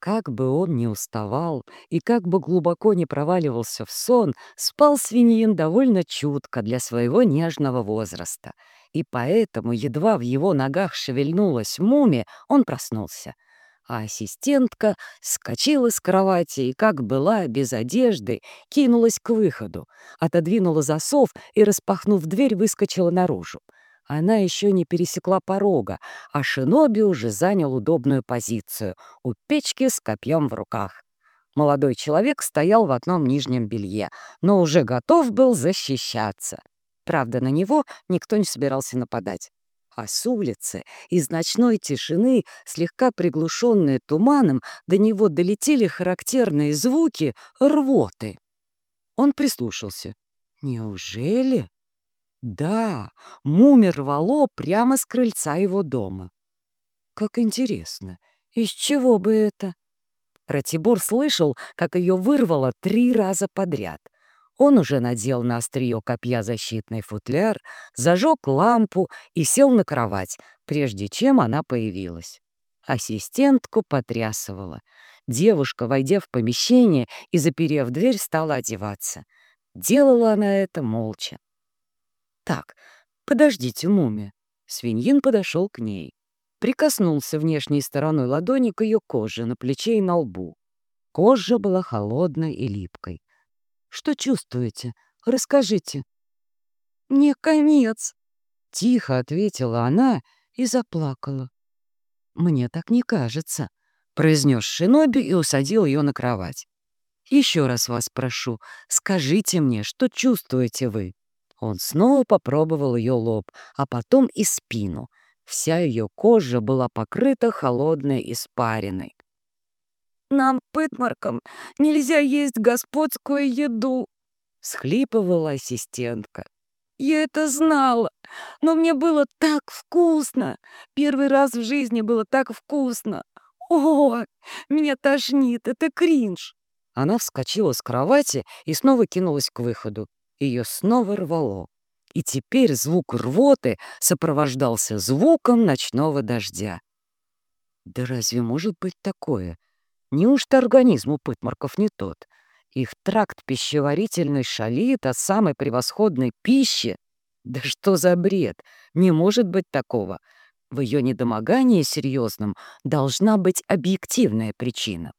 Как бы он ни уставал и как бы глубоко не проваливался в сон, спал свиньин довольно чутко для своего нежного возраста. И поэтому, едва в его ногах шевельнулась мумия, он проснулся. А ассистентка скочила с кровати и, как была, без одежды, кинулась к выходу, отодвинула засов и, распахнув дверь, выскочила наружу. Она еще не пересекла порога, а Шиноби уже занял удобную позицию у печки с копьем в руках. Молодой человек стоял в одном нижнем белье, но уже готов был защищаться. Правда, на него никто не собирался нападать. А с улицы, из ночной тишины, слегка приглушенные туманом, до него долетели характерные звуки рвоты. Он прислушался. «Неужели?» Да, мумия рвало прямо с крыльца его дома. Как интересно, из чего бы это? Ратибор слышал, как ее вырвало три раза подряд. Он уже надел на острие копья защитный футляр, зажег лампу и сел на кровать, прежде чем она появилась. Ассистентку потрясывала. Девушка, войдя в помещение и заперев дверь, стала одеваться. Делала она это молча. «Так, подождите, мумия». Свиньин подошел к ней. Прикоснулся внешней стороной ладони к ее коже на плече и на лбу. Кожа была холодной и липкой. «Что чувствуете? Расскажите». «Мне конец», — тихо ответила она и заплакала. «Мне так не кажется», — произнес Шиноби и усадил ее на кровать. «Еще раз вас прошу, скажите мне, что чувствуете вы?» Он снова попробовал ее лоб, а потом и спину. Вся ее кожа была покрыта холодной испариной. «Нам, пытмаркам, нельзя есть господскую еду!» — схлипывала ассистентка. «Я это знала, но мне было так вкусно! Первый раз в жизни было так вкусно! О, меня тошнит, это кринж!» Она вскочила с кровати и снова кинулась к выходу ее снова рвало. И теперь звук рвоты сопровождался звуком ночного дождя. Да разве может быть такое? Неужто организм у пытмарков не тот? Их тракт пищеварительный шалит от самой превосходной пищи? Да что за бред? Не может быть такого. В ее недомогании серьезном должна быть объективная причина.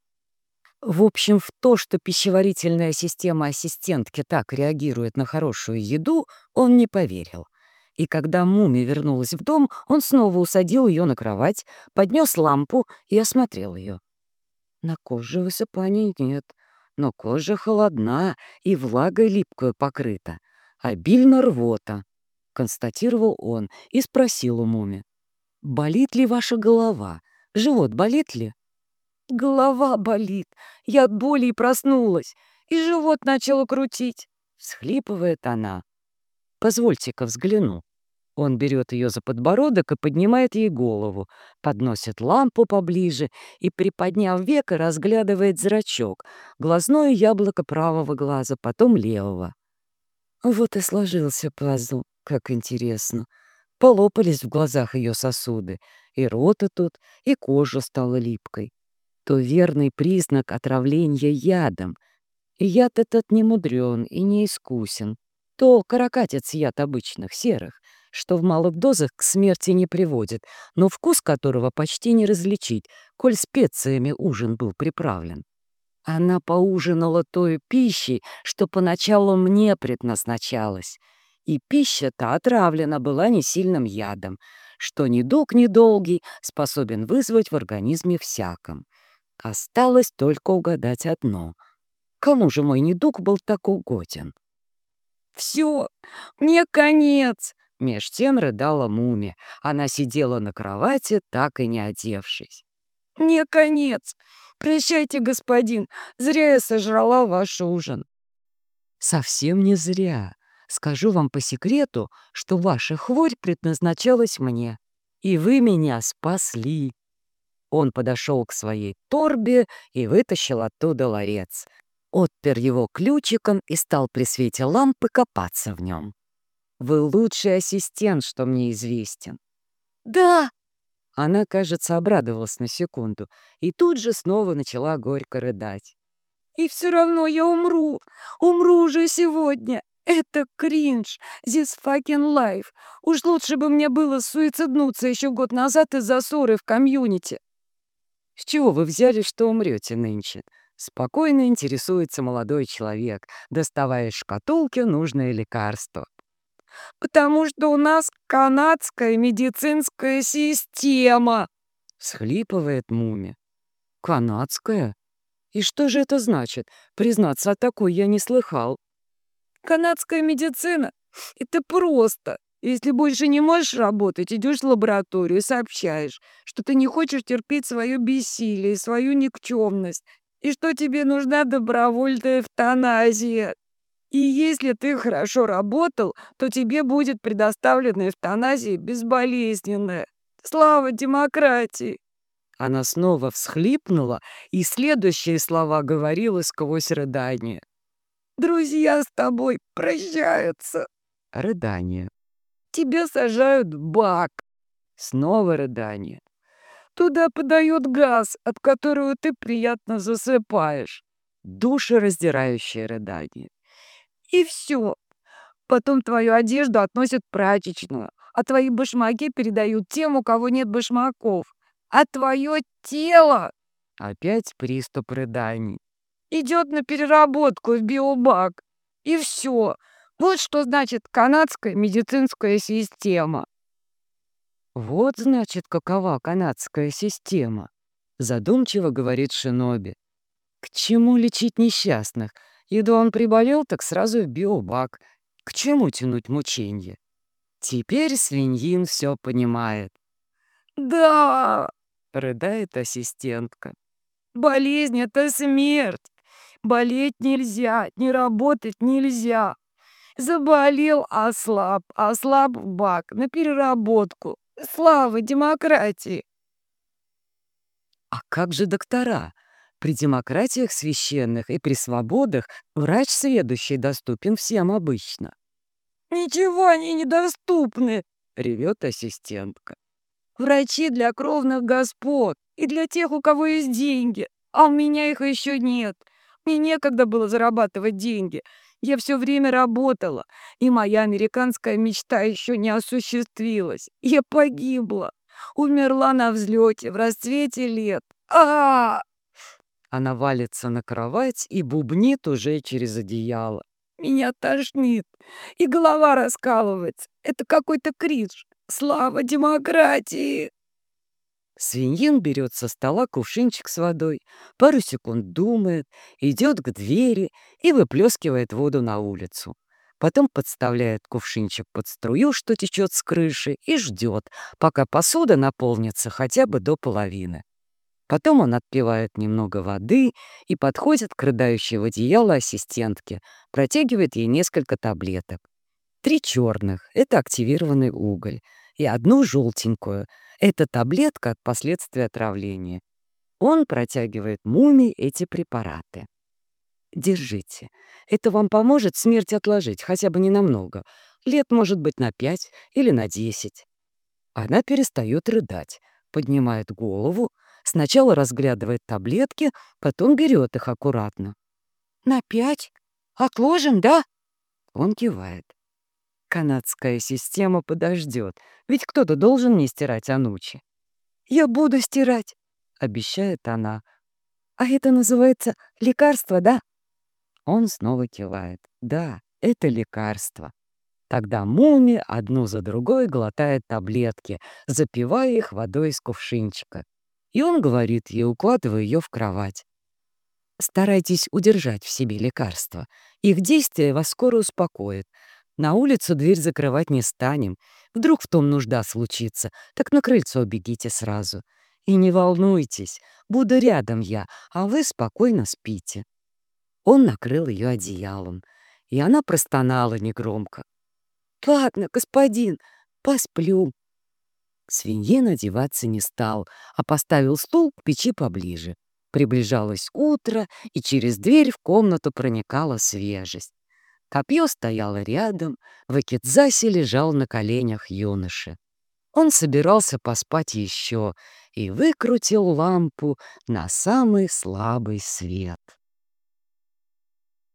В общем, в то, что пищеварительная система ассистентки так реагирует на хорошую еду, он не поверил. И когда Муми вернулась в дом, он снова усадил ее на кровать, поднес лампу и осмотрел ее. На коже высыпаний нет, но кожа холодна и влагой липкую покрыта. Обильно рвота, — констатировал он и спросил у Муми. «Болит ли ваша голова? Живот болит ли?» Голова болит. Я от боли проснулась. И живот начал крутить. Схлипывает она. Позвольте-ка взгляну. Он берет ее за подбородок и поднимает ей голову, подносит лампу поближе и, приподняв века, разглядывает зрачок, глазное яблоко правого глаза, потом левого. Вот и сложился пазл, как интересно. Полопались в глазах ее сосуды, и рота тут, и кожа стала липкой то верный признак отравления ядом. Яд этот не мудрен и не искусен. То каракатец яд обычных, серых, что в малых дозах к смерти не приводит, но вкус которого почти не различить, коль специями ужин был приправлен. Она поужинала той пищей, что поначалу мне предназначалась. И пища-то отравлена была не сильным ядом, что недуг недолгий способен вызвать в организме всяком. Осталось только угадать одно. Кому же мой недуг был так угоден? «Все, мне конец!» Меж тем рыдала мумия. Она сидела на кровати, так и не одевшись. «Мне конец! Прощайте, господин, зря я сожрала ваш ужин». «Совсем не зря. Скажу вам по секрету, что ваша хворь предназначалась мне, и вы меня спасли». Он подошел к своей торбе и вытащил оттуда ларец. Отпер его ключиком и стал при свете лампы копаться в нем. «Вы лучший ассистент, что мне известен». «Да!» Она, кажется, обрадовалась на секунду и тут же снова начала горько рыдать. «И все равно я умру! Умру уже сегодня! Это кринж! This fucking life! Уж лучше бы мне было суициднуться еще год назад из-за ссоры в комьюнити!» «С чего вы взяли, что умрете нынче?» Спокойно интересуется молодой человек, доставая из шкатулки нужное лекарство. «Потому что у нас канадская медицинская система!» — схлипывает Муми. «Канадская? И что же это значит? Признаться, о такой я не слыхал». «Канадская медицина — это просто. Если больше не можешь работать, идешь в лабораторию и сообщаешь, что ты не хочешь терпеть свое бессилие свою никчемность, и что тебе нужна добровольная эвтаназия. И если ты хорошо работал, то тебе будет предоставлена эвтаназия безболезненная. Слава демократии!» Она снова всхлипнула, и следующие слова говорила сквозь рыдание. «Друзья с тобой прощаются!» Рыдание. Тебя сажают в бак. Снова рыдание. Туда подают газ, от которого ты приятно засыпаешь. Душераздирающее рыдание. И все. Потом твою одежду относят в прачечную, а твои башмаки передают тем, у кого нет башмаков. А твое тело... Опять приступ рыданий. Идет на переработку в биобак. И все. Вот что значит канадская медицинская система. Вот, значит, какова канадская система, задумчиво говорит Шиноби. К чему лечить несчастных? Едва он приболел, так сразу в биобак. К чему тянуть мученье? Теперь свиньин все понимает. «Да!» — рыдает ассистентка. «Болезнь — это смерть. Болеть нельзя, не работать нельзя. Заболел, ослаб, ослаб в бак, на переработку. Слава демократии! А как же доктора? При демократиях священных и при свободах врач сведущий доступен всем обычно. «Ничего они недоступны!» — ревет ассистентка. «Врачи для кровных господ и для тех, у кого есть деньги, а у меня их еще нет. Мне некогда было зарабатывать деньги. Я все время работала, и моя американская мечта еще не осуществилась. Я погибла. Умерла на взлете в расцвете лет. а, -а, -а Она валится на кровать и бубнит уже через одеяло. Меня тошнит, и голова раскалывается. Это какой-то кринж. Слава демократии! Свиньин берет со стола кувшинчик с водой, пару секунд думает, идет к двери и выплескивает воду на улицу. Потом подставляет кувшинчик под струю, что течет с крыши, и ждет, пока посуда наполнится хотя бы до половины. Потом он отпивает немного воды и подходит к рыдающей в одеяло ассистентке, протягивает ей несколько таблеток. Три черных — это активированный уголь, и одну желтенькую — это таблетка от последствий отравления. Он протягивает мумии эти препараты. Держите. Это вам поможет смерть отложить, хотя бы ненамного. Лет, может быть, на пять или на десять. Она перестает рыдать, поднимает голову, сначала разглядывает таблетки, потом берет их аккуратно. «На пять? Отложим, да?» Он кивает. Канадская система подождет, ведь кто-то должен не стирать Анучи. «Я буду стирать», — обещает она. «А это называется лекарство, да?» Он снова кивает. «Да, это лекарство». Тогда Муми одну за другой глотает таблетки, запивая их водой из кувшинчика. И он говорит ей, укладывая ее в кровать. Старайтесь удержать в себе лекарство. Их действие вас скоро успокоит, на улицу дверь закрывать не станем. Вдруг в том нужда случится, так на крыльцо бегите сразу. И не волнуйтесь, буду рядом я, а вы спокойно спите». Он накрыл ее одеялом, и она простонала негромко. «Ладно, господин, посплю». Свиньин одеваться не стал, а поставил стул к печи поближе. Приближалось утро, и через дверь в комнату проникала свежесть. Копье стояло рядом, в Акидзасе лежал на коленях юноши. Он собирался поспать еще и выкрутил лампу на самый слабый свет.